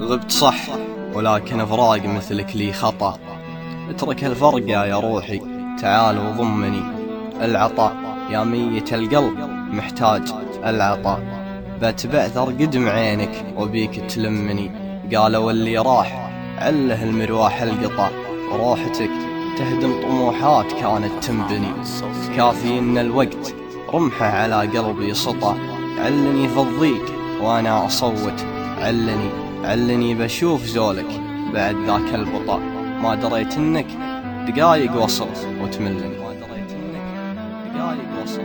غبت صح ولكن فراق مثلك لي خطأ. اترك الفرقة يا روحي تعال وضمني. العطاء يا ميت القلب محتاج العطاء. بتبعثر قدم عينك وبيك تلمني. قالوا اللي راح عله المرواح القطع وروحتك تهدم طموحات كانت تنبني. كافي إن الوقت رمحه على قلبي سطع علني في الضيق وأنا أصوت. علني علني بشوف زولك بعد ذاك البطا ما دريت إنك دقايق وصل وتملني. ما دريت إنك دقايق وصل